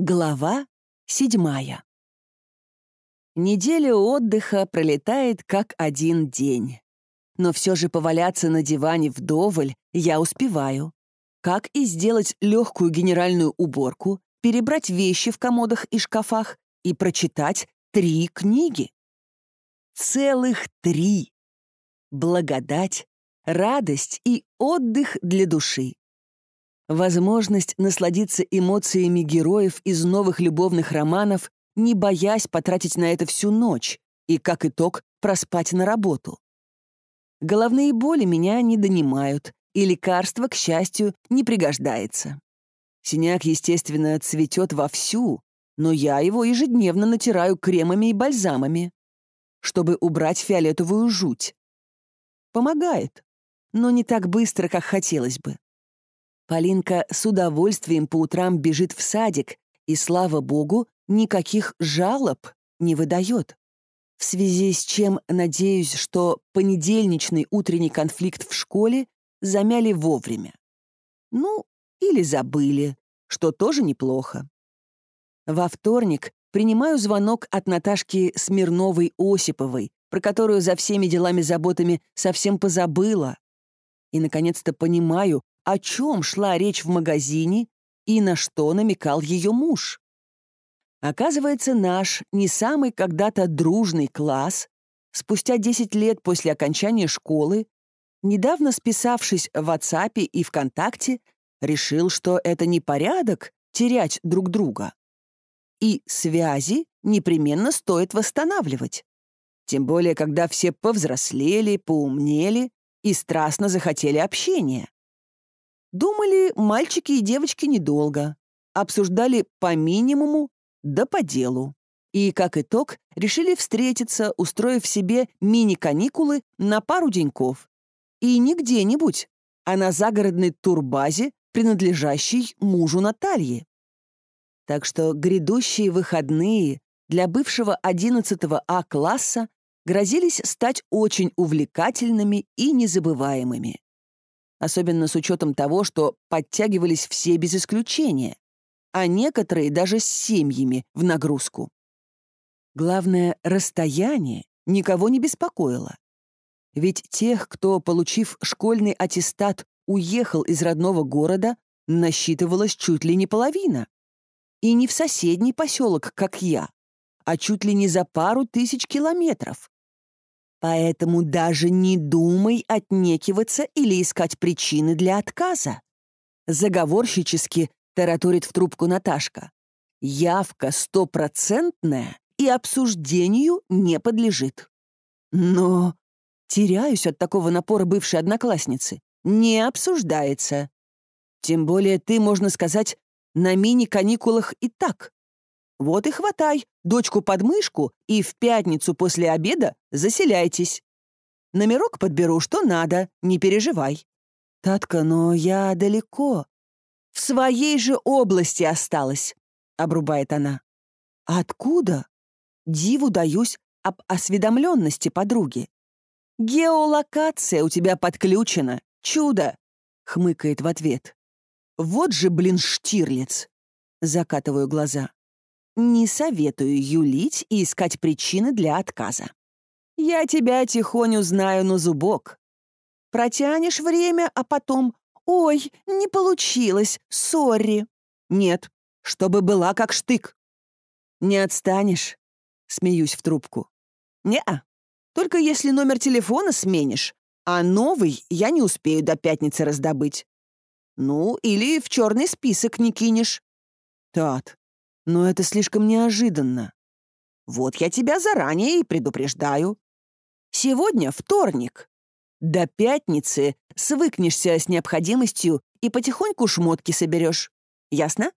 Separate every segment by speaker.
Speaker 1: Глава седьмая. Неделя отдыха пролетает как один день. Но все же поваляться на диване вдоволь я успеваю. Как и сделать легкую генеральную уборку, перебрать вещи в комодах и шкафах и прочитать три книги. Целых три. Благодать, радость и отдых для души. Возможность насладиться эмоциями героев из новых любовных романов, не боясь потратить на это всю ночь и, как итог, проспать на работу. Головные боли меня не донимают, и лекарство, к счастью, не пригождается. Синяк, естественно, цветет вовсю, но я его ежедневно натираю кремами и бальзамами, чтобы убрать фиолетовую жуть. Помогает, но не так быстро, как хотелось бы. Полинка с удовольствием по утрам бежит в садик и, слава богу, никаких жалоб не выдает. В связи с чем надеюсь, что понедельничный утренний конфликт в школе замяли вовремя. Ну, или забыли, что тоже неплохо. Во вторник принимаю звонок от Наташки Смирновой-Осиповой, про которую за всеми делами-заботами совсем позабыла. И, наконец-то, понимаю, о чем шла речь в магазине и на что намекал ее муж. Оказывается, наш не самый когда-то дружный класс, спустя 10 лет после окончания школы, недавно списавшись в WhatsApp и ВКонтакте, решил, что это не порядок терять друг друга. И связи непременно стоит восстанавливать. Тем более, когда все повзрослели, поумнели и страстно захотели общения. Думали мальчики и девочки недолго. Обсуждали по минимуму, да по делу. И, как итог, решили встретиться, устроив себе мини-каникулы на пару деньков. И не где-нибудь, а на загородной турбазе, принадлежащей мужу Натальи. Так что грядущие выходные для бывшего 11 А класса грозились стать очень увлекательными и незабываемыми особенно с учетом того, что подтягивались все без исключения, а некоторые даже с семьями в нагрузку. Главное, расстояние никого не беспокоило. Ведь тех, кто, получив школьный аттестат, уехал из родного города, насчитывалось чуть ли не половина. И не в соседний поселок, как я, а чуть ли не за пару тысяч километров. Поэтому даже не думай отнекиваться или искать причины для отказа. Заговорщически тараторит в трубку Наташка. Явка стопроцентная и обсуждению не подлежит. Но теряюсь от такого напора бывшей одноклассницы. Не обсуждается. Тем более ты, можно сказать, на мини-каникулах и так. Вот и хватай дочку под мышку и в пятницу после обеда заселяйтесь. Номерок подберу, что надо, не переживай. Татка, но я далеко. В своей же области осталась, обрубает она. Откуда? Диву даюсь об осведомленности подруги. Геолокация у тебя подключена. Чудо! хмыкает в ответ. Вот же, блин, Штирлиц. Закатываю глаза. Не советую юлить и искать причины для отказа. Я тебя тихоню знаю на зубок. Протянешь время, а потом «Ой, не получилось, сори». Нет, чтобы была как штык. Не отстанешь, смеюсь в трубку. Не-а, только если номер телефона сменишь, а новый я не успею до пятницы раздобыть. Ну, или в черный список не кинешь. Тат, но это слишком неожиданно. Вот я тебя заранее и предупреждаю. Сегодня вторник. До пятницы свыкнешься с необходимостью и потихоньку шмотки соберешь. Ясно?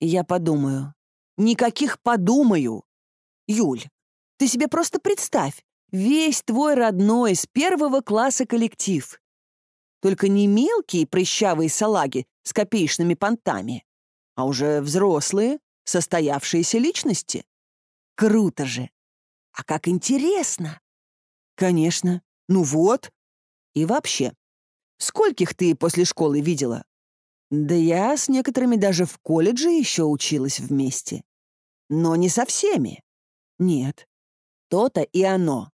Speaker 1: Я подумаю. Никаких подумаю. Юль, ты себе просто представь. Весь твой родной с первого класса коллектив. Только не мелкие прыщавые салаги с копеечными понтами, а уже взрослые, состоявшиеся личности. Круто же! А как интересно! Конечно. Ну вот. И вообще, скольких ты после школы видела? Да я с некоторыми даже в колледже еще училась вместе. Но не со всеми. Нет. То-то и оно.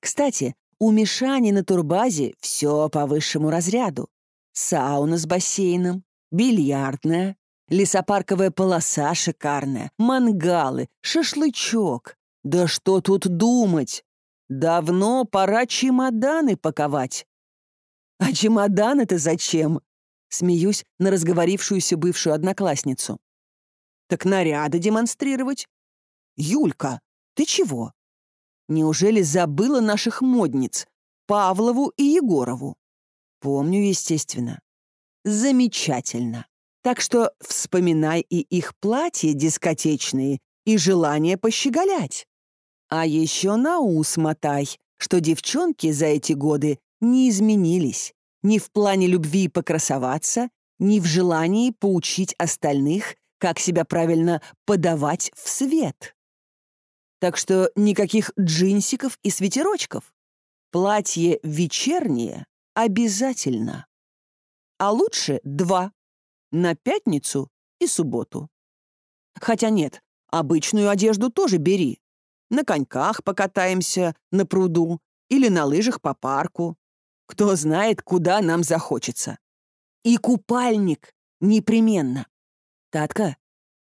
Speaker 1: Кстати, у Мишани на турбазе все по высшему разряду. Сауна с бассейном, бильярдная, лесопарковая полоса шикарная, мангалы, шашлычок. Да что тут думать? Давно пора чемоданы паковать. А чемодан-то зачем? Смеюсь на разговорившуюся бывшую одноклассницу. Так наряды демонстрировать. Юлька, ты чего? Неужели забыла наших модниц, Павлову и Егорову? Помню, естественно. Замечательно. Так что вспоминай и их платья дискотечные, и желание пощеголять. А еще на ус мотай, что девчонки за эти годы не изменились ни в плане любви покрасоваться, ни в желании поучить остальных, как себя правильно подавать в свет. Так что никаких джинсиков и свитерочков. Платье вечернее обязательно. А лучше два. На пятницу и субботу. Хотя нет, обычную одежду тоже бери. На коньках покатаемся на пруду или на лыжах по парку. Кто знает, куда нам захочется. И купальник непременно. Татка,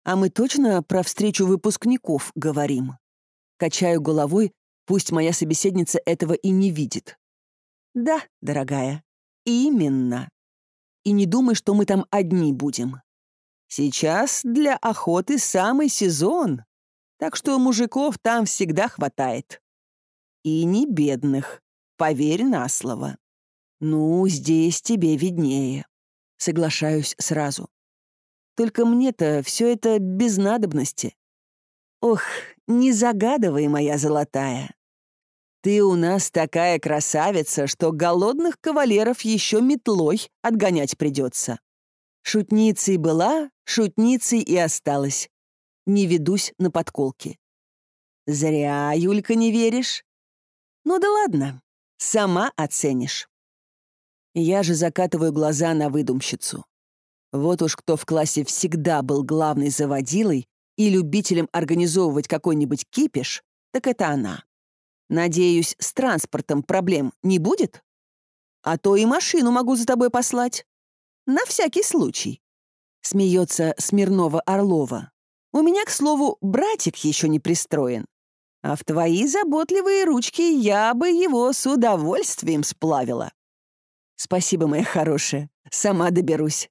Speaker 1: а мы точно про встречу выпускников говорим? Качаю головой, пусть моя собеседница этого и не видит. Да, дорогая, именно. И не думай, что мы там одни будем. Сейчас для охоты самый сезон, так что мужиков там всегда хватает. И не бедных. Поверь на слово. Ну, здесь тебе виднее. Соглашаюсь сразу. Только мне-то все это без надобности. Ох, не загадывай, моя золотая. Ты у нас такая красавица, что голодных кавалеров еще метлой отгонять придется. Шутницей была, шутницей и осталась. Не ведусь на подколки. Зря, Юлька, не веришь. Ну да ладно, Сама оценишь. Я же закатываю глаза на выдумщицу. Вот уж кто в классе всегда был главной заводилой и любителем организовывать какой-нибудь кипиш, так это она. Надеюсь, с транспортом проблем не будет? А то и машину могу за тобой послать. На всякий случай. Смеется Смирнова-Орлова. У меня, к слову, братик еще не пристроен. А в твои заботливые ручки я бы его с удовольствием сплавила. Спасибо, моя хорошая. Сама доберусь.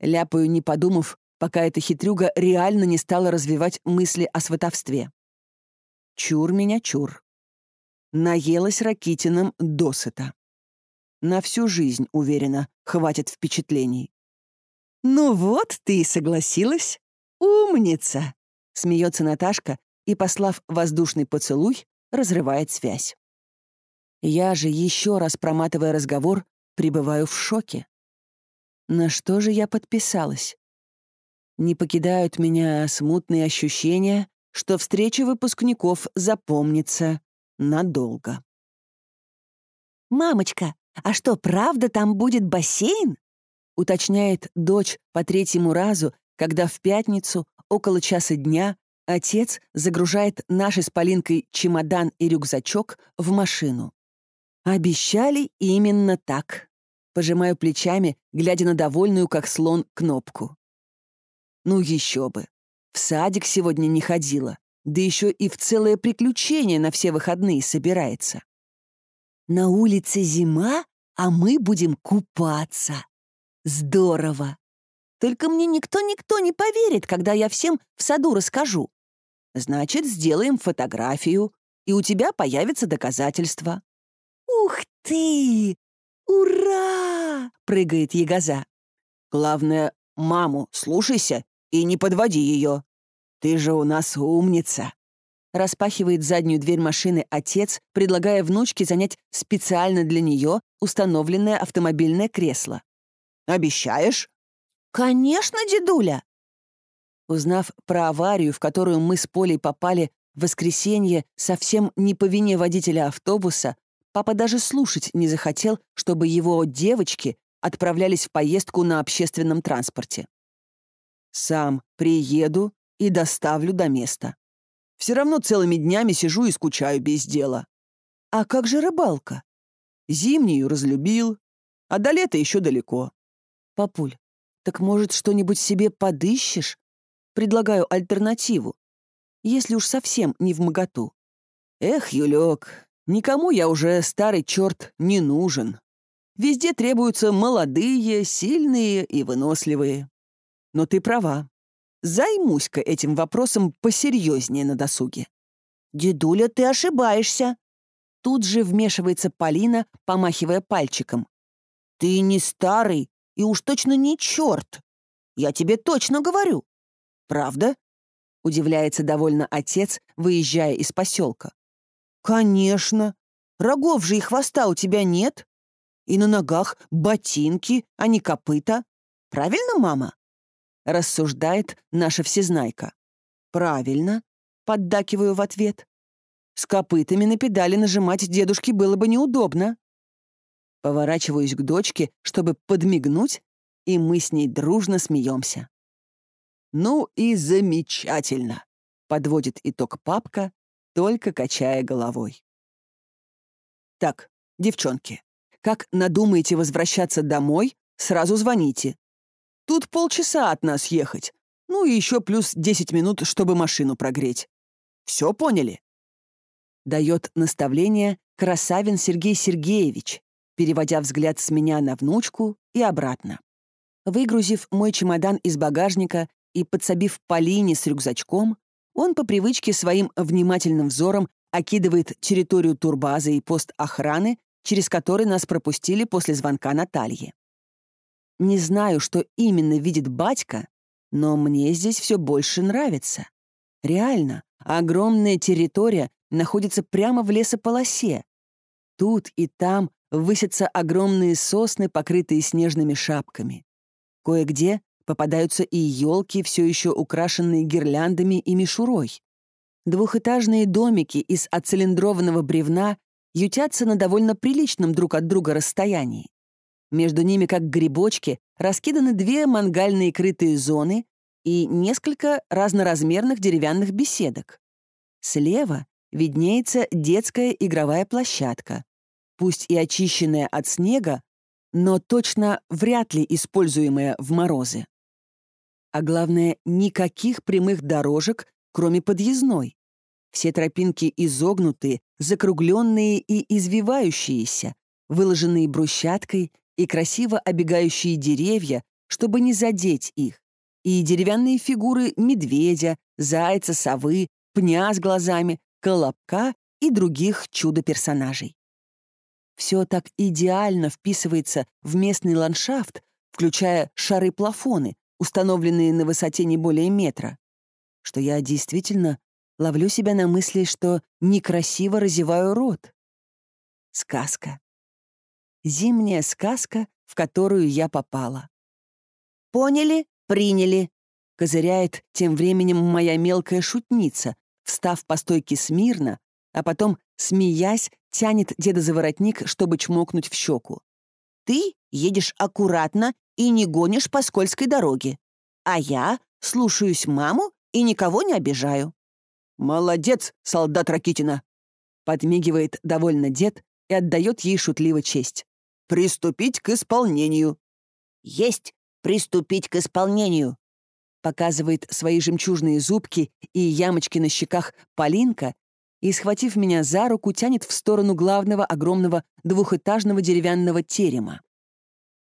Speaker 1: Ляпаю, не подумав, пока эта хитрюга реально не стала развивать мысли о сватовстве. Чур меня, чур. Наелась Ракитиным досыта. На всю жизнь, уверена, хватит впечатлений. «Ну вот, ты и согласилась. Умница!» — смеется Наташка, и, послав воздушный поцелуй, разрывает связь. Я же, еще раз проматывая разговор, пребываю в шоке. На что же я подписалась? Не покидают меня смутные ощущения, что встреча выпускников запомнится надолго. «Мамочка, а что, правда там будет бассейн?» уточняет дочь по третьему разу, когда в пятницу около часа дня Отец загружает наши с Полинкой чемодан и рюкзачок в машину. Обещали именно так. Пожимаю плечами, глядя на довольную, как слон, кнопку. Ну еще бы. В садик сегодня не ходила, да еще и в целое приключение на все выходные собирается. На улице зима, а мы будем купаться. Здорово. Только мне никто-никто не поверит, когда я всем в саду расскажу. Значит, сделаем фотографию, и у тебя появится доказательство». «Ух ты! Ура!» — прыгает Ягоза. «Главное, маму слушайся и не подводи ее. Ты же у нас умница!» Распахивает заднюю дверь машины отец, предлагая внучке занять специально для нее установленное автомобильное кресло. «Обещаешь?» «Конечно, дедуля!» Узнав про аварию, в которую мы с Полей попали в воскресенье совсем не по вине водителя автобуса, папа даже слушать не захотел, чтобы его девочки отправлялись в поездку на общественном транспорте. Сам приеду и доставлю до места. Все равно целыми днями сижу и скучаю без дела. А как же рыбалка? Зимнюю разлюбил, а до лета еще далеко. Папуль, так может, что-нибудь себе подыщешь? Предлагаю альтернативу, если уж совсем не в моготу. Эх, Юлек, никому я уже, старый черт, не нужен. Везде требуются молодые, сильные и выносливые. Но ты права. Займусь-ка этим вопросом посерьезнее на досуге. «Дедуля, ты ошибаешься!» Тут же вмешивается Полина, помахивая пальчиком. «Ты не старый и уж точно не черт. Я тебе точно говорю». «Правда?» — удивляется довольно отец, выезжая из поселка. «Конечно. Рогов же и хвоста у тебя нет. И на ногах ботинки, а не копыта. Правильно, мама?» Рассуждает наша всезнайка. «Правильно», — поддакиваю в ответ. «С копытами на педали нажимать дедушке было бы неудобно». Поворачиваюсь к дочке, чтобы подмигнуть, и мы с ней дружно смеемся. «Ну и замечательно», — подводит итог папка, только качая головой. «Так, девчонки, как надумаете возвращаться домой, сразу звоните. Тут полчаса от нас ехать. Ну и еще плюс 10 минут, чтобы машину прогреть. Все поняли?» Дает наставление красавин Сергей Сергеевич, переводя взгляд с меня на внучку и обратно. Выгрузив мой чемодан из багажника и подсобив Полине с рюкзачком, он по привычке своим внимательным взором окидывает территорию турбазы и пост охраны, через который нас пропустили после звонка Натальи. Не знаю, что именно видит батька, но мне здесь все больше нравится. Реально, огромная территория находится прямо в лесополосе. Тут и там высятся огромные сосны, покрытые снежными шапками. Кое-где попадаются и елки, все еще украшенные гирляндами и мишурой. Двухэтажные домики из оцилиндрованного бревна ютятся на довольно приличном друг от друга расстоянии. Между ними, как грибочки, раскиданы две мангальные крытые зоны и несколько разноразмерных деревянных беседок. Слева виднеется детская игровая площадка, пусть и очищенная от снега, но точно вряд ли используемая в морозы. А главное, никаких прямых дорожек, кроме подъездной. Все тропинки изогнутые, закругленные и извивающиеся, выложенные брусчаткой и красиво обегающие деревья, чтобы не задеть их, и деревянные фигуры медведя, зайца, совы, пня с глазами, колобка и других чудо-персонажей. Все так идеально вписывается в местный ландшафт, включая шары-плафоны, установленные на высоте не более метра, что я действительно ловлю себя на мысли, что некрасиво разеваю рот. Сказка зимняя сказка, в которую я попала. «Поняли? Приняли!» — козыряет тем временем моя мелкая шутница, встав по стойке смирно, а потом, смеясь, тянет деда за воротник, чтобы чмокнуть в щеку. «Ты едешь аккуратно и не гонишь по скользкой дороге, а я слушаюсь маму и никого не обижаю». «Молодец, солдат Ракитина!» Подмигивает довольно дед и отдает ей шутливо честь. Приступить к исполнению». «Есть! Приступить к исполнению!» Показывает свои жемчужные зубки и ямочки на щеках Полинка и, схватив меня за руку, тянет в сторону главного огромного двухэтажного деревянного терема.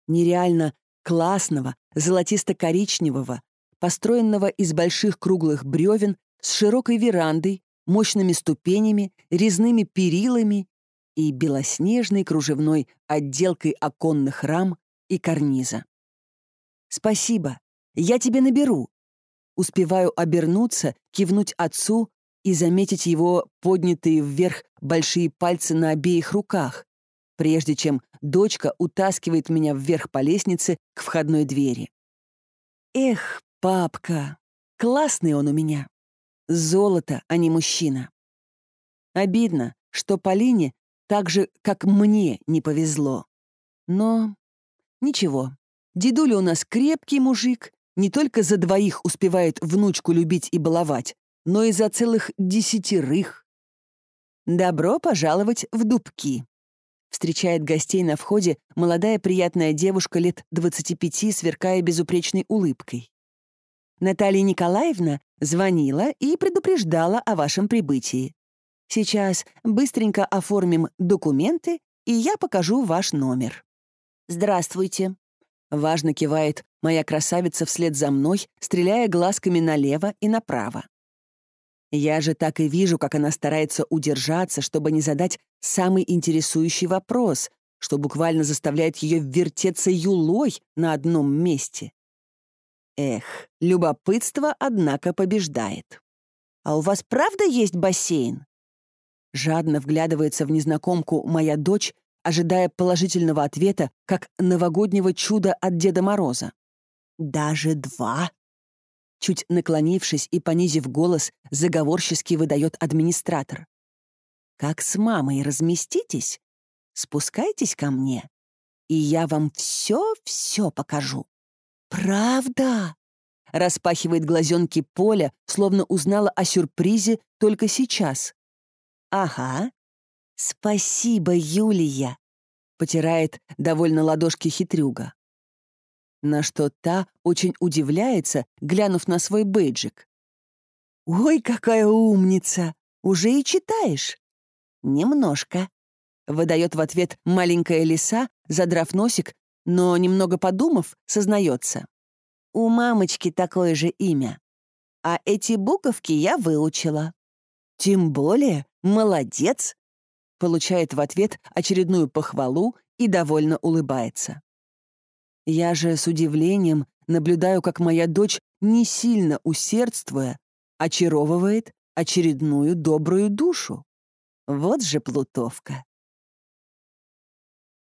Speaker 1: Нереально классного, золотисто-коричневого, построенного из больших круглых бревен с широкой верандой, мощными ступенями, резными перилами и белоснежной кружевной отделкой оконных рам и карниза. «Спасибо, я тебе наберу». Успеваю обернуться, кивнуть отцу и заметить его поднятые вверх большие пальцы на обеих руках, прежде чем дочка утаскивает меня вверх по лестнице к входной двери. «Эх, папка, классный он у меня. Золото, а не мужчина». Обидно, что Полине так же, как мне не повезло. Но Ничего, дедуля у нас крепкий мужик, не только за двоих успевает внучку любить и баловать, но и за целых десятерых. Добро пожаловать в дубки. Встречает гостей на входе молодая приятная девушка лет 25, сверкая безупречной улыбкой. Наталья Николаевна звонила и предупреждала о вашем прибытии. Сейчас быстренько оформим документы, и я покажу ваш номер. Здравствуйте. Важно кивает моя красавица вслед за мной, стреляя глазками налево и направо. Я же так и вижу, как она старается удержаться, чтобы не задать самый интересующий вопрос, что буквально заставляет ее вертеться юлой на одном месте. Эх, любопытство, однако, побеждает. «А у вас правда есть бассейн?» Жадно вглядывается в незнакомку моя дочь, ожидая положительного ответа, как новогоднего чуда от Деда Мороза. «Даже два?» Чуть наклонившись и понизив голос, заговорчески выдает администратор. «Как с мамой разместитесь, спускайтесь ко мне, и я вам все-все покажу». «Правда?» — распахивает глазенки Поля, словно узнала о сюрпризе только сейчас. «Ага. Спасибо, Юлия», — потирает довольно ладошки хитрюга. На что та очень удивляется, глянув на свой бейджик. «Ой, какая умница! Уже и читаешь?» «Немножко», — выдает в ответ маленькая лиса, задрав носик но, немного подумав, сознается. У мамочки такое же имя. А эти буковки я выучила. Тем более, молодец. Получает в ответ очередную похвалу и довольно улыбается. Я же с удивлением наблюдаю, как моя дочь, не сильно усердствуя, очаровывает очередную добрую душу. Вот же плутовка.